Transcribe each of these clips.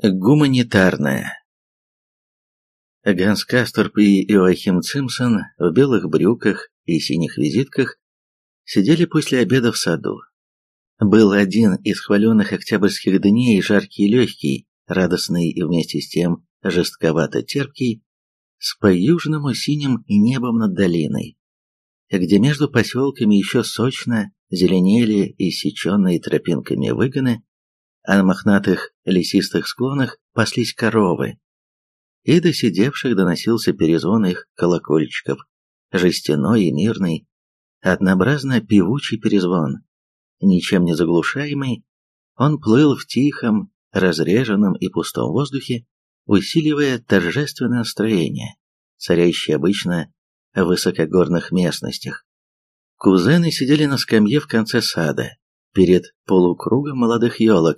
Гуманитарная. Ганс Касторп и Иоахим Цимсон в белых брюках и синих визитках сидели после обеда в саду. Был один из хваленных октябрьских дней, жаркий и легкий, радостный и вместе с тем жестковато-терпкий, с по-южному синим небом над долиной, где между поселками еще сочно зеленели иссеченные тропинками выгоны, а на мохнатых лесистых склонах паслись коровы, и до сидевших доносился перезвон их колокольчиков, жестяной и мирный, однообразно певучий перезвон, ничем не заглушаемый, он плыл в тихом, разреженном и пустом воздухе, усиливая торжественное настроение, царящее обычно в высокогорных местностях. Кузены сидели на скамье в конце сада, перед полукругом молодых елок.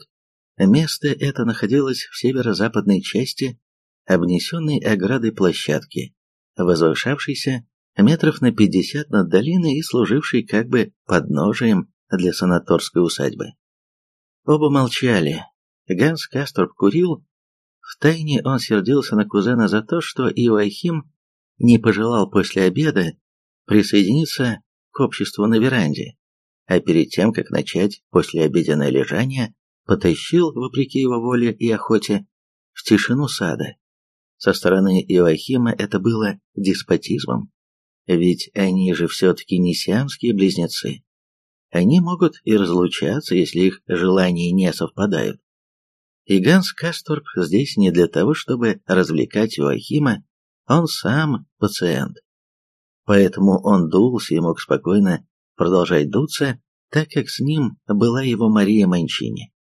Место это находилось в северо-западной части, обнесенной оградой площадки, возвышавшейся метров на пятьдесят над долиной и служившей как бы подножием для санаторской усадьбы. Оба молчали. Ганс Касторп курил. Втайне он сердился на кузена за то, что Иоахим не пожелал после обеда присоединиться к обществу на веранде, а перед тем, как начать послеобеденное лежание, потащил, вопреки его воле и охоте, в тишину сада. Со стороны Иоахима это было деспотизмом, ведь они же все-таки не сиамские близнецы. Они могут и разлучаться, если их желания не совпадают. И Ганс Касторп здесь не для того, чтобы развлекать Иоахима, он сам пациент. Поэтому он дулся и мог спокойно продолжать дуться, так как с ним была его Мария Манчини.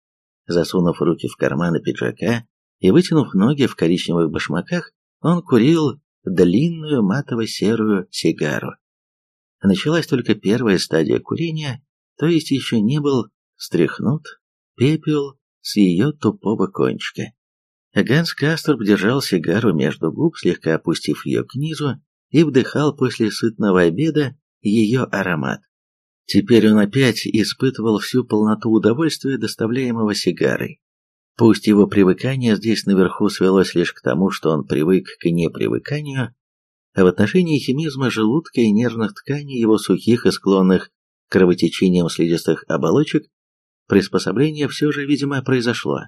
Засунув руки в карманы пиджака и вытянув ноги в коричневых башмаках, он курил длинную матово-серую сигару. Началась только первая стадия курения, то есть еще не был стряхнут пепел с ее тупого кончика. Ганс Касторб держал сигару между губ, слегка опустив ее к низу, и вдыхал после сытного обеда ее аромат. Теперь он опять испытывал всю полноту удовольствия, доставляемого сигарой. Пусть его привыкание здесь наверху свелось лишь к тому, что он привык к непривыканию, а в отношении химизма желудка и нервных тканей его сухих и склонных к кровотечениям слизистых оболочек, приспособление все же, видимо, произошло.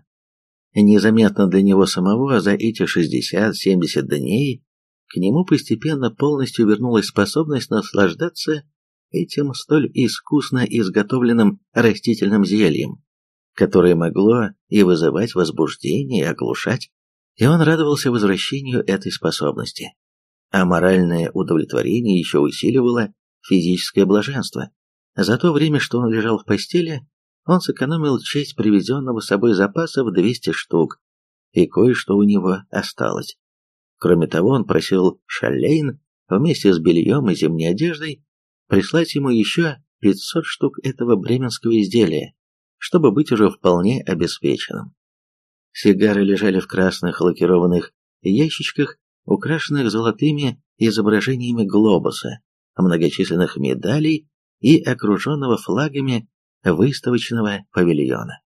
Незаметно для него самого за эти 60-70 дней к нему постепенно полностью вернулась способность наслаждаться этим столь искусно изготовленным растительным зельем, которое могло и вызывать возбуждение, и оглушать, и он радовался возвращению этой способности. А моральное удовлетворение еще усиливало физическое блаженство. За то время, что он лежал в постели, он сэкономил часть привезенного с собой запаса в 200 штук, и кое-что у него осталось. Кроме того, он просил Шалейн вместе с бельем и зимней одеждой прислать ему еще 500 штук этого бременского изделия, чтобы быть уже вполне обеспеченным. Сигары лежали в красных лакированных ящичках, украшенных золотыми изображениями глобуса, многочисленных медалей и окруженного флагами выставочного павильона.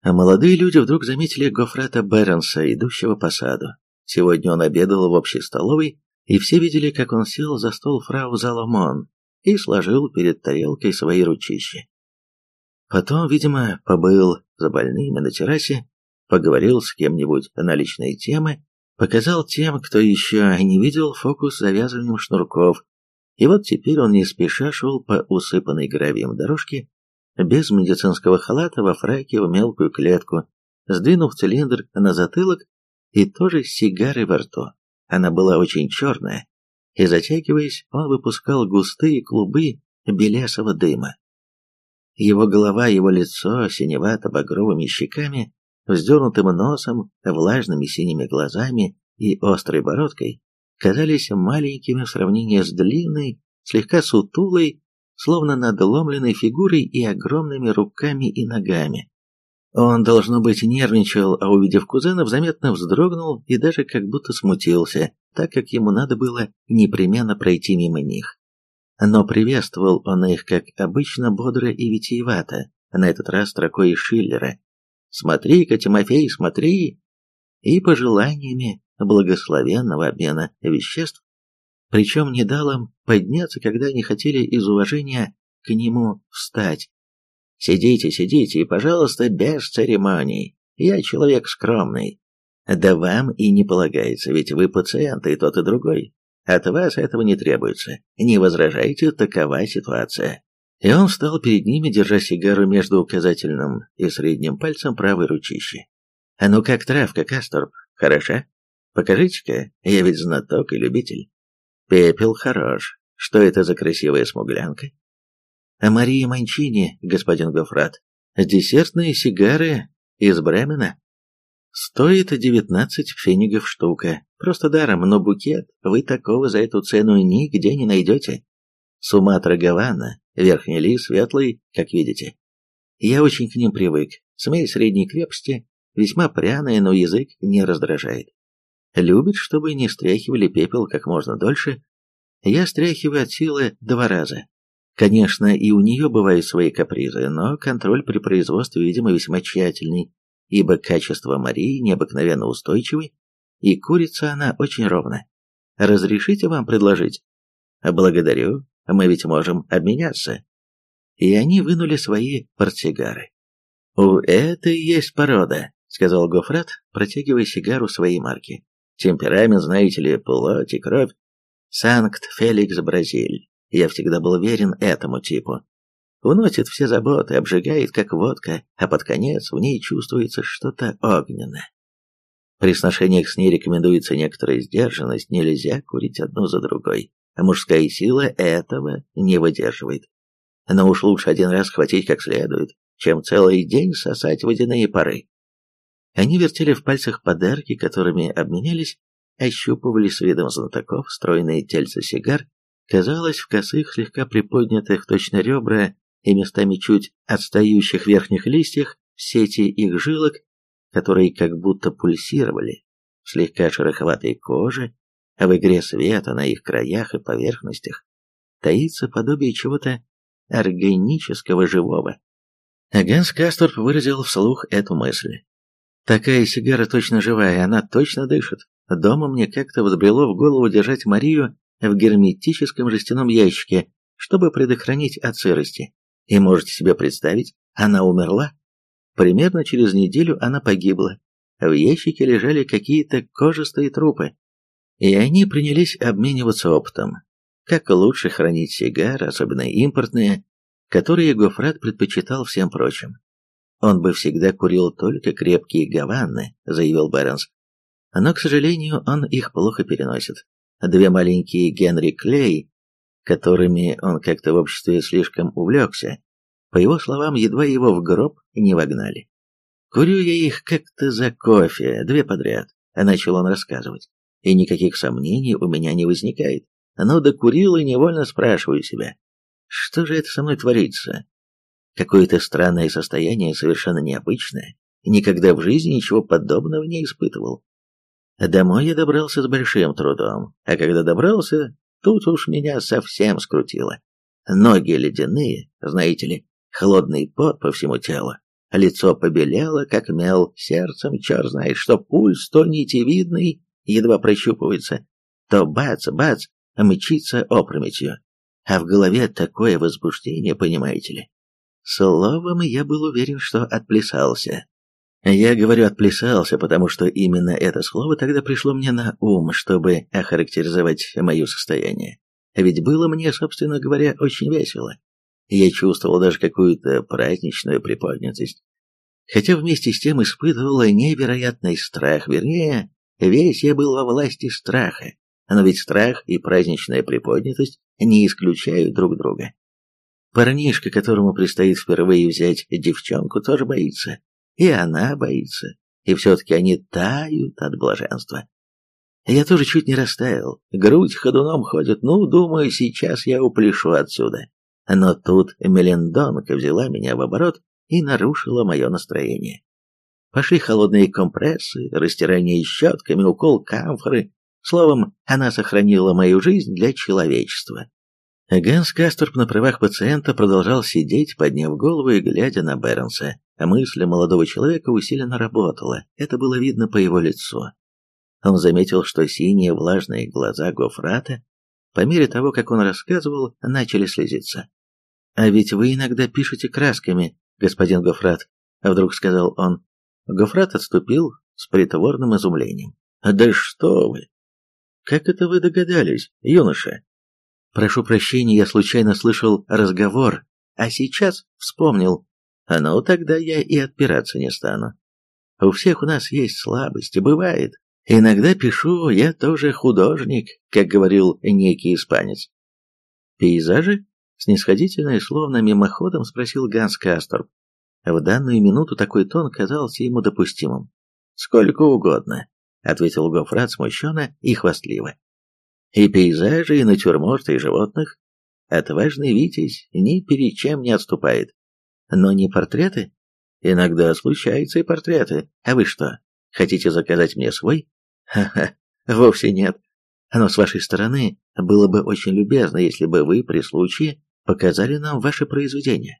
А молодые люди вдруг заметили Гофрата Бернса, идущего по саду. Сегодня он обедал в общей столовой, и все видели, как он сел за стол фрау Заломон и сложил перед тарелкой свои ручищи. Потом, видимо, побыл за больными на террасе, поговорил с кем-нибудь на личные темы, показал тем, кто еще не видел фокус с завязыванием шнурков, и вот теперь он не спеша шел по усыпанной гравием дорожке, без медицинского халата, во фраке, в мелкую клетку, сдвинув цилиндр на затылок и тоже с сигарой во рту. Она была очень черная, и затягиваясь, он выпускал густые клубы белесого дыма. Его голова, его лицо синевато-багровыми щеками, вздернутым носом, влажными синими глазами и острой бородкой казались маленькими в сравнении с длинной, слегка сутулой, словно надломленной фигурой и огромными руками и ногами. Он, должно быть, нервничал, а увидев кузенов, заметно вздрогнул и даже как будто смутился, так как ему надо было непременно пройти мимо них. Но приветствовал он их, как обычно, бодро и витиевато, на этот раз строкой из Шиллера. «Смотри-ка, Тимофей, смотри!» и пожеланиями благословенного обмена веществ, причем не дал им подняться, когда они хотели из уважения к нему встать. «Сидите, сидите, и, пожалуйста, без церемоний. Я человек скромный. Да вам и не полагается, ведь вы пациенты, и тот, и другой. От вас этого не требуется. Не возражайте, такова ситуация». И он встал перед ними, держа сигару между указательным и средним пальцем правой ручищи. «А ну как травка, Касторп, хороша? Покажите-ка, я ведь знаток и любитель. Пепел хорош. Что это за красивая смуглянка?» «А Мария Манчини, господин Гофрат, десертные сигары из Бремена. Стоит девятнадцать фенигов штука. Просто даром, но букет вы такого за эту цену нигде не найдете. Суматра Гавана, верхний лист светлый, как видите. Я очень к ним привык. Смесь средней крепости, весьма пряная, но язык не раздражает. Любит, чтобы не стряхивали пепел как можно дольше. Я стряхиваю от силы два раза. Конечно, и у нее бывают свои капризы, но контроль при производстве, видимо, весьма тщательный, ибо качество Марии необыкновенно устойчивый, и курица она очень ровно. Разрешите вам предложить? Благодарю, мы ведь можем обменяться. И они вынули свои портсигары. «У этой есть порода», — сказал Гофрат, протягивая сигару своей марки. «Темперамент, знаете ли, плоть и кровь. Санкт-Феликс Бразиль. Я всегда был верен этому типу. Уносит все заботы, обжигает, как водка, а под конец в ней чувствуется что-то огненное. При сношениях с ней рекомендуется некоторая сдержанность, нельзя курить одну за другой. А мужская сила этого не выдерживает. Но уж лучше один раз хватить как следует, чем целый день сосать водяные пары. Они вертели в пальцах подарки, которыми обменялись, ощупывали с видом знатоков стройные тельца сигар, казалось, в косых, слегка приподнятых точно ребра и местами чуть отстающих верхних листьях сети их жилок, которые как будто пульсировали в слегка шероховатой коже, а в игре света на их краях и поверхностях таится подобие чего-то органического живого. Ганс Касторп выразил вслух эту мысль. «Такая сигара точно живая, она точно дышит. Дома мне как-то взбрело в голову держать Марию в герметическом жестяном ящике, чтобы предохранить от сырости. И можете себе представить, она умерла. Примерно через неделю она погибла. В ящике лежали какие-то кожистые трупы. И они принялись обмениваться опытом. Как лучше хранить сигары, особенно импортные, которые Гофрат предпочитал всем прочим. Он бы всегда курил только крепкие гаванны, заявил Бернс. Но, к сожалению, он их плохо переносит. Две маленькие Генри Клей которыми он как-то в обществе слишком увлекся, по его словам, едва его в гроб не вогнали. «Курю я их как-то за кофе, две подряд», — начал он рассказывать. «И никаких сомнений у меня не возникает. Но докурил и невольно спрашиваю себя, что же это со мной творится? Какое-то странное состояние, совершенно необычное. Никогда в жизни ничего подобного не испытывал. Домой я добрался с большим трудом, а когда добрался, Тут уж меня совсем скрутило. Ноги ледяные, знаете ли, холодный пот по всему телу. Лицо побелело, как мел, сердцем черт знает, что пульс то нитевидный, едва прощупывается, то бац-бац, мчится опрометью. А в голове такое возбуждение, понимаете ли. Словом, я был уверен, что отплясался. Я говорю «отплясался», потому что именно это слово тогда пришло мне на ум, чтобы охарактеризовать мое состояние. Ведь было мне, собственно говоря, очень весело. Я чувствовал даже какую-то праздничную приподнятость. Хотя вместе с тем испытывал невероятный страх, вернее, весь я был во власти страха. Но ведь страх и праздничная приподнятость не исключают друг друга. Парнишка, которому предстоит впервые взять девчонку, тоже боится и она боится, и все-таки они тают от блаженства. Я тоже чуть не растаял, грудь ходуном ходит, ну, думаю, сейчас я упляшу отсюда. Но тут Мелендонка взяла меня в оборот и нарушила мое настроение. Пошли холодные компрессы, растирание щетками, укол камфоры. Словом, она сохранила мою жизнь для человечества. Ганс Касторп на правах пациента продолжал сидеть, подняв голову и глядя на Бернса. Мысль молодого человека усиленно работала, это было видно по его лицу. Он заметил, что синие влажные глаза Гофрата, по мере того, как он рассказывал, начали слезиться. «А ведь вы иногда пишете красками, господин Гофрат», — вдруг сказал он. Гофрат отступил с притворным изумлением. «Да что вы! Как это вы догадались, юноша?» «Прошу прощения, я случайно слышал разговор, а сейчас вспомнил. Ну, тогда я и отпираться не стану. У всех у нас есть слабости, бывает. Иногда пишу, я тоже художник, как говорил некий испанец. Пейзажи? Снисходительно и словно мимоходом спросил Ганс Касторп. В данную минуту такой тон казался ему допустимым. «Сколько угодно», — ответил Гофрат смущенно и хвастливо. «И пейзажи, и натюрморты, и животных. Отважный Витязь ни перед чем не отступает. Но не портреты? Иногда случаются и портреты. А вы что, хотите заказать мне свой? Ха-ха, вовсе нет. Но с вашей стороны было бы очень любезно, если бы вы при случае показали нам ваше произведение.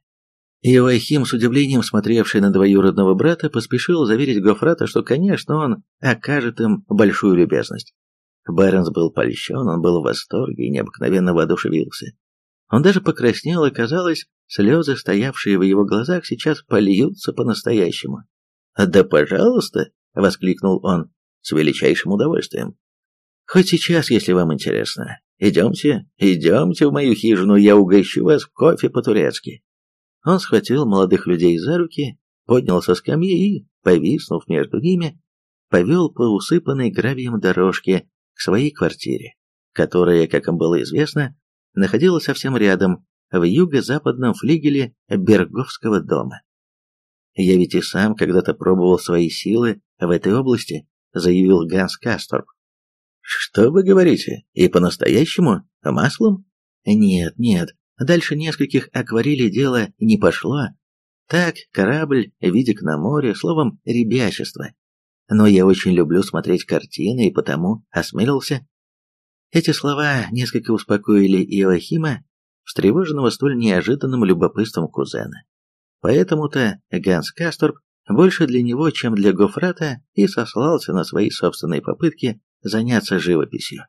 Иоахим, с удивлением смотревший на двоюродного брата, поспешил заверить Гофрата, что, конечно, он окажет им большую любезность. Бернс был польщен, он был в восторге и необыкновенно воодушевился. Он даже покраснел, и, казалось, слезы, стоявшие в его глазах, сейчас польются по-настоящему. «Да пожалуйста!» — воскликнул он с величайшим удовольствием. Хоть сейчас, если вам интересно. Идемте, идемте в мою хижину, я угощу вас кофе по-турецки. Он схватил молодых людей за руки, поднял со скамьи и, повиснув между ними, повел по усыпанной гравием дорожке к своей квартире, которая, как им было известно, находилась совсем рядом, в юго-западном флигеле Берговского дома. Я ведь и сам когда-то пробовал свои силы в этой области, заявил Ганс Касторп. «Что вы говорите? И по-настоящему? Маслом?» «Нет, нет, дальше нескольких акварелей дело не пошло. Так, корабль, видик на море, словом, ребячество. Но я очень люблю смотреть картины и потому осмелился». Эти слова несколько успокоили Иоахима, встревоженного столь неожиданным любопытством кузена. Поэтому-то Ганс Касторп больше для него, чем для Гофрата, и сослался на свои собственные попытки заняться живописью.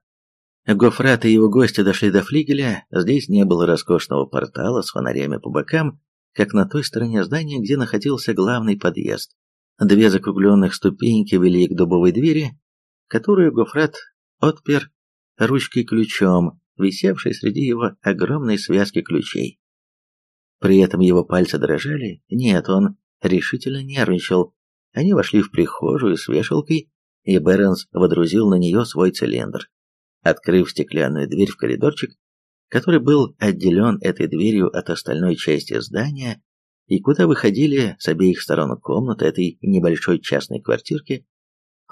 Гофрат и его гости дошли до флигеля, здесь не было роскошного портала с фонарями по бокам, как на той стороне здания, где находился главный подъезд. Две закругленных ступеньки вели к дубовой двери, которую Гофрат отпер ручкой-ключом, висевшей среди его огромной связки ключей. При этом его пальцы дрожали. Нет, он решительно нервничал. Они вошли в прихожую с вешалкой, и Бернс водрузил на нее свой цилиндр. Открыв стеклянную дверь в коридорчик, который был отделен этой дверью от остальной части здания, и куда выходили с обеих сторон комнаты этой небольшой частной квартирки,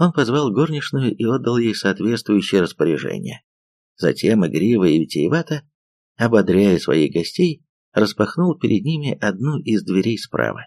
он позвал горничную и отдал ей соответствующее распоряжение. Затем, игриво и витиевато, ободряя своих гостей, распахнул перед ними одну из дверей справа.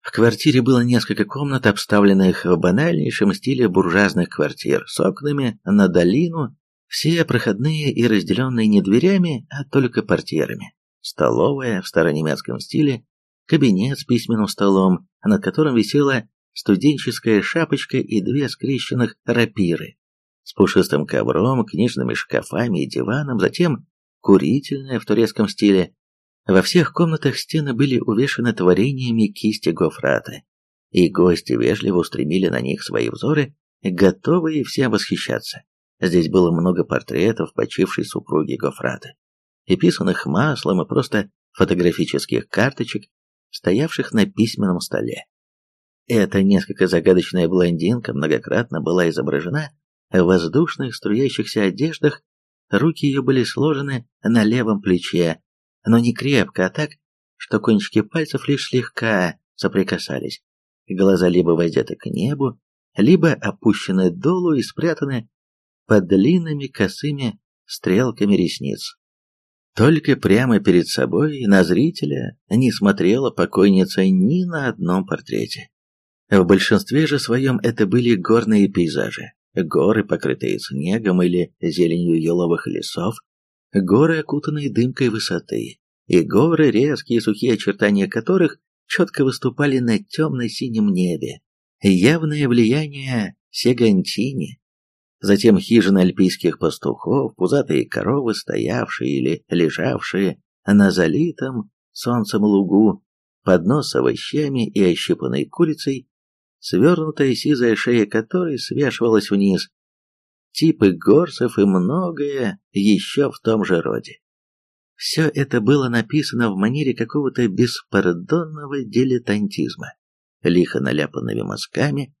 В квартире было несколько комнат, обставленных в банальнейшем стиле буржуазных квартир, с окнами на долину, все проходные и разделенные не дверями, а только портьерами. Столовая в старонемецком стиле, кабинет с письменным столом, над которым висела студенческая шапочка и две скрещенных рапиры, с пушистым ковром, книжными шкафами и диваном, затем курительная в турецком стиле, во всех комнатах стены были увешаны творениями кисти Гофрата, и гости вежливо устремили на них свои взоры, готовые всем восхищаться. Здесь было много портретов почившей супруги Гофрата, и писанных маслом и просто фотографических карточек, стоявших на письменном столе. Эта несколько загадочная блондинка многократно была изображена в воздушных струящихся одеждах, руки ее были сложены на левом плече, но не крепко, а так, что кончики пальцев лишь слегка соприкасались. Глаза либо воздеты к небу, либо опущены долу и спрятаны под длинными косыми стрелками ресниц. Только прямо перед собой на зрителя не смотрела покойница ни на одном портрете. В большинстве же своем это были горные пейзажи, горы, покрытые снегом или зеленью еловых лесов, горы, окутанные дымкой высоты, и горы, резкие сухие очертания которых четко выступали на темно-синем небе. Явное влияние Сегантини. Затем хижины альпийских пастухов, пузатые коровы, стоявшие или лежавшие на залитом солнцем лугу, поднос с овощами и ощипанной курицей, свернутая сизая шея которой свешивалась вниз, типы горцев и многое еще в том же роде. Все это было написано в манере какого-то беспардонного дилетантизма, лихо наляпанными мазками,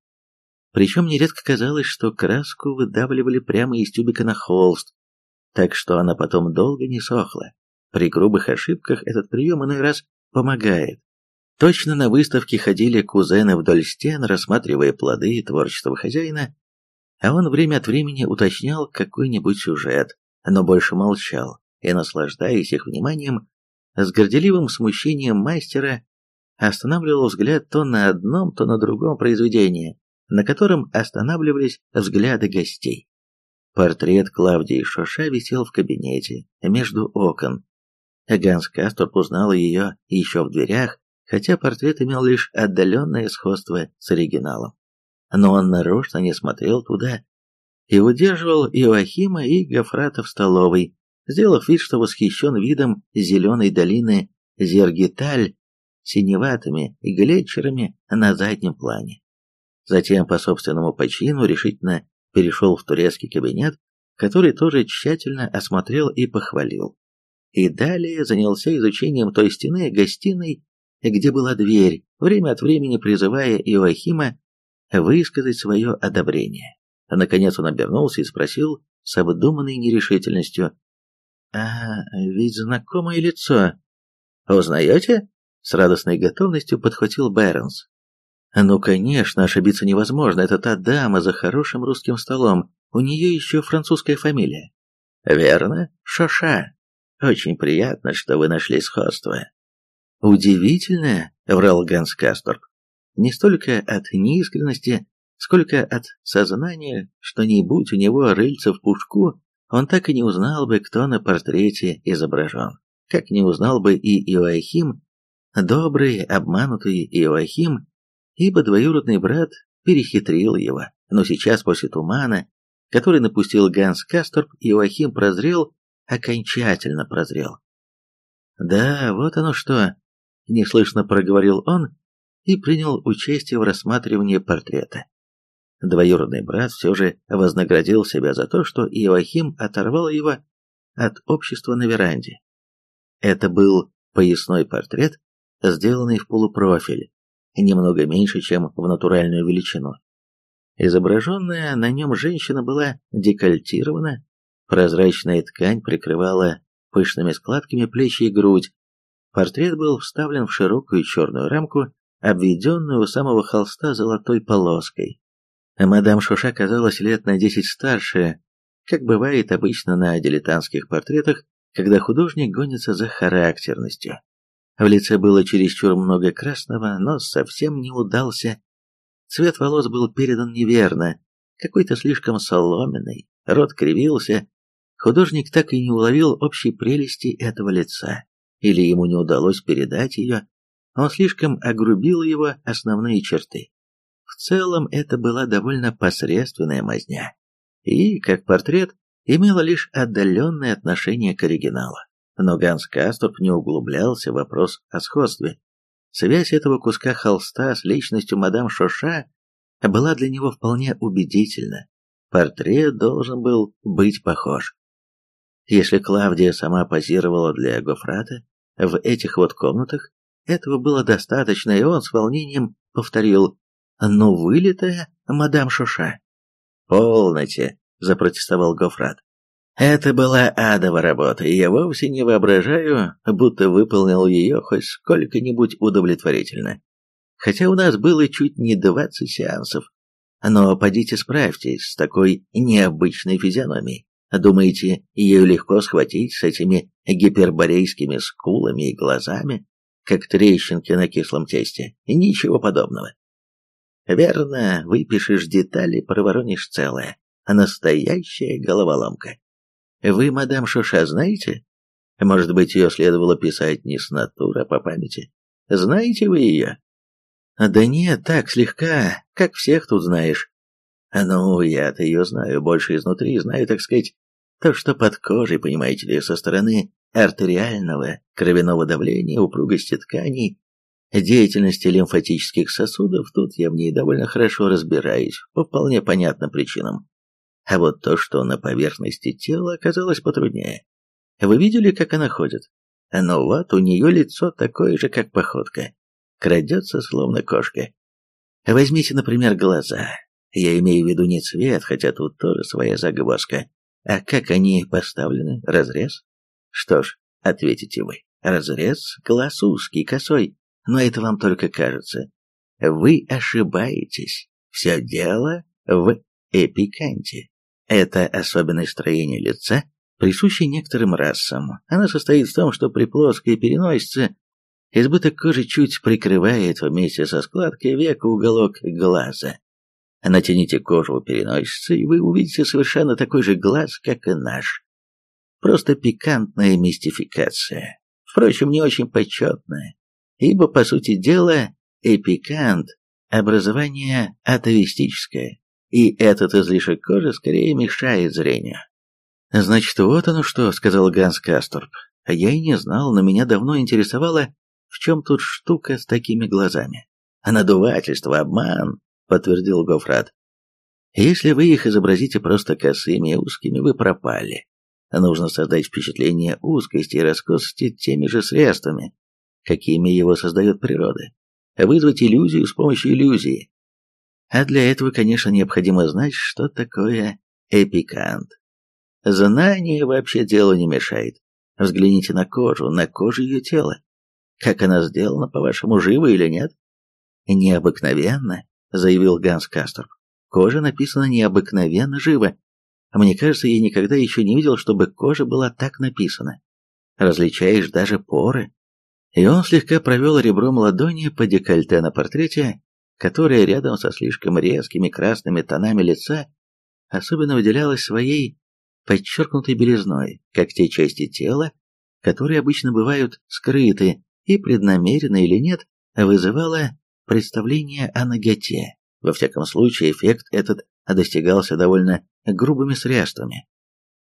причем нередко казалось, что краску выдавливали прямо из тюбика на холст, так что она потом долго не сохла. При грубых ошибках этот прием иной раз помогает. Точно на выставке ходили кузены вдоль стен, рассматривая плоды творчества хозяина, а он время от времени уточнял какой-нибудь сюжет, но больше молчал, и, наслаждаясь их вниманием, с горделивым смущением мастера останавливал взгляд то на одном, то на другом произведении, на котором останавливались взгляды гостей. Портрет Клавдии Шоша висел в кабинете, между окон. Ганс Касторп узнал ее еще в дверях, хотя портрет имел лишь отдаленное сходство с оригиналом но он нарочно не смотрел туда и удерживал Иоахима и Гофрата в столовой, сделав вид, что восхищен видом зеленой долины Зергиталь синеватыми глетчерами на заднем плане. Затем по собственному почину решительно перешел в турецкий кабинет, который тоже тщательно осмотрел и похвалил. И далее занялся изучением той стены гостиной, где была дверь, время от времени призывая Иоахима высказать свое одобрение. А наконец он обернулся и спросил с обдуманной нерешительностью. «А ведь знакомое лицо. Узнаете?» С радостной готовностью подхватил Бэрнс. «Ну, конечно, ошибиться невозможно. Это та дама за хорошим русским столом. У нее еще французская фамилия». «Верно, Шоша. Очень приятно, что вы нашли сходство». «Удивительно», — врал Ганс Касторп не столько от неискренности, сколько от сознания, что не будь у него рыльца в пушку, он так и не узнал бы, кто на портрете изображен. Как не узнал бы и Иоахим, добрый, обманутый Иоахим, ибо двоюродный брат перехитрил его. Но сейчас, после тумана, который напустил Ганс Касторп, Иоахим прозрел, окончательно прозрел. «Да, вот оно что!» — неслышно проговорил он, и принял участие в рассматривании портрета. Двоюродный брат все же вознаградил себя за то, что Иоахим оторвал его от общества на веранде. Это был поясной портрет, сделанный в полупрофиль, немного меньше, чем в натуральную величину. Изображенная на нем женщина была декольтирована, прозрачная ткань прикрывала пышными складками плечи и грудь. Портрет был вставлен в широкую черную рамку обведенную у самого холста золотой полоской. Мадам Шуша казалась лет на десять старше, как бывает обычно на дилетантских портретах, когда художник гонится за характерностью. В лице было чересчур много красного, нос совсем не удался. Цвет волос был передан неверно, какой-то слишком соломенный, рот кривился. Художник так и не уловил общей прелести этого лица, или ему не удалось передать ее, он слишком огрубил его основные черты. В целом это была довольно посредственная мазня, и, как портрет, имела лишь отдаленное отношение к оригиналу. Но Ганс Касторп не углублялся в вопрос о сходстве. Связь этого куска холста с личностью мадам Шоша была для него вполне убедительна. Портрет должен был быть похож. Если Клавдия сама позировала для Гофрата в этих вот комнатах, этого было достаточно, и он с волнением повторил «Ну, вылитая, мадам Шуша». «Полноте», — запротестовал Гофрат. «Это была адова работа, и я вовсе не воображаю, будто выполнил ее хоть сколько-нибудь удовлетворительно. Хотя у нас было чуть не двадцать сеансов. Но подите справьтесь с такой необычной физиономией. Думаете, ее легко схватить с этими гиперборейскими скулами и глазами?» как трещинки на кислом тесте. Ничего подобного. Верно, выпишешь детали, проворонишь целое. А настоящая головоломка. Вы, мадам Шуша, знаете? Может быть, ее следовало писать не с натуры, а по памяти. Знаете вы ее? Да нет, так, слегка, как всех тут знаешь. Ну, я-то ее знаю больше изнутри, знаю, так сказать, то, что под кожей, понимаете ли, со стороны артериального, кровяного давления, упругости тканей, деятельности лимфатических сосудов, тут я в ней довольно хорошо разбираюсь, по вполне понятным причинам. А вот то, что на поверхности тела, оказалось потруднее. Вы видели, как она ходит? Ну вот, у нее лицо такое же, как походка. Крадется, словно кошка. Возьмите, например, глаза. Я имею в виду не цвет, хотя тут тоже своя загвоздка. А как они поставлены? Разрез? Что ж, ответите вы. Разрез глаз узкий, косой. Но это вам только кажется. Вы ошибаетесь. Все дело в эпиканте. Это особенное строение лица, присущее некоторым расам. Она состоит в том, что при плоской переносице избыток кожи чуть прикрывает вместе со складкой века уголок глаза. Натяните кожу у переносицы, и вы увидите совершенно такой же глаз, как и наш. Просто пикантная мистификация. Впрочем, не очень почетная, ибо, по сути дела, эпикант – образование атовистическое, и этот излишек кожи скорее мешает зрению. «Значит, вот оно что», — сказал Ганс Касторп. «А я и не знал, но меня давно интересовало, в чем тут штука с такими глазами. Надувательство, обман, подтвердил Гофрат. Если вы их изобразите просто косыми и узкими, вы пропали. Нужно создать впечатление узкости и раскосости теми же средствами, какими его создает природа. Вызвать иллюзию с помощью иллюзии. А для этого, конечно, необходимо знать, что такое эпикант. Знание вообще делу не мешает. Взгляните на кожу, на кожу ее тела. Как она сделана, по-вашему, живо или нет? Необыкновенно заявил Ганс Касторп. Кожа написана необыкновенно живо. Мне кажется, я никогда еще не видел, чтобы кожа была так написана. Различаешь даже поры. И он слегка провел ребром ладони по декольте на портрете, которое рядом со слишком резкими красными тонами лица особенно выделялось своей подчеркнутой белизной, как те части тела, которые обычно бывают скрыты и преднамеренно или нет, вызывало представление о наготе. Во всяком случае, эффект этот достигался довольно грубыми средствами.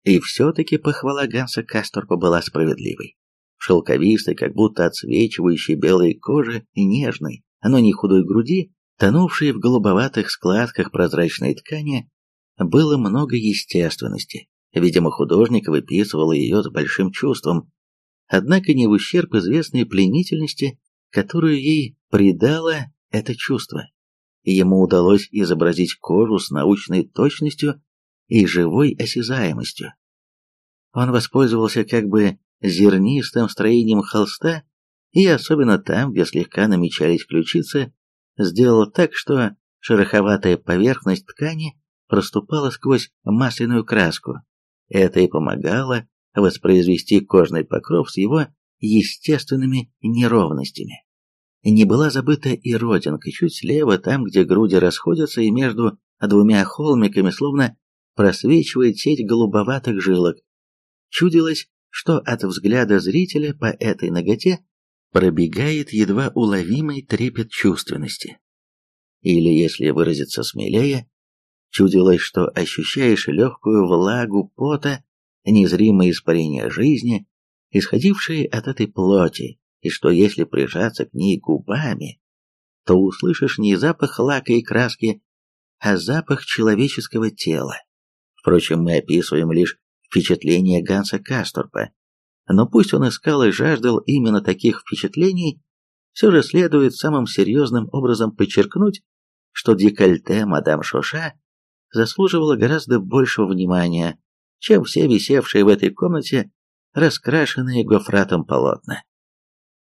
И все-таки похвала Ганса Касторпа была справедливой. Шелковистой, как будто отсвечивающей белой кожи и нежной, но не худой груди, тонувшей в голубоватых складках прозрачной ткани, было много естественности. Видимо, художник выписывал ее с большим чувством, однако не в ущерб известной пленительности которую ей придало это чувство. Ему удалось изобразить кожу с научной точностью и живой осязаемостью. Он воспользовался как бы зернистым строением холста и особенно там, где слегка намечались ключицы, сделал так, что шероховатая поверхность ткани проступала сквозь масляную краску. Это и помогало воспроизвести кожный покров с его естественными неровностями. Не была забыта и родинка, чуть слева, там, где груди расходятся, и между двумя холмиками словно просвечивает сеть голубоватых жилок. Чудилось, что от взгляда зрителя по этой ноготе пробегает едва уловимый трепет чувственности. Или, если выразиться смелее, чудилось, что ощущаешь легкую влагу пота, незримое испарение жизни, исходившие от этой плоти, и что если прижаться к ней губами, то услышишь не запах лака и краски, а запах человеческого тела. Впрочем, мы описываем лишь впечатление Ганса Касторпа, но пусть он искал и жаждал именно таких впечатлений, все же следует самым серьезным образом подчеркнуть, что декольте мадам Шоша заслуживало гораздо большего внимания, чем все висевшие в этой комнате раскрашенные гофратом полотна.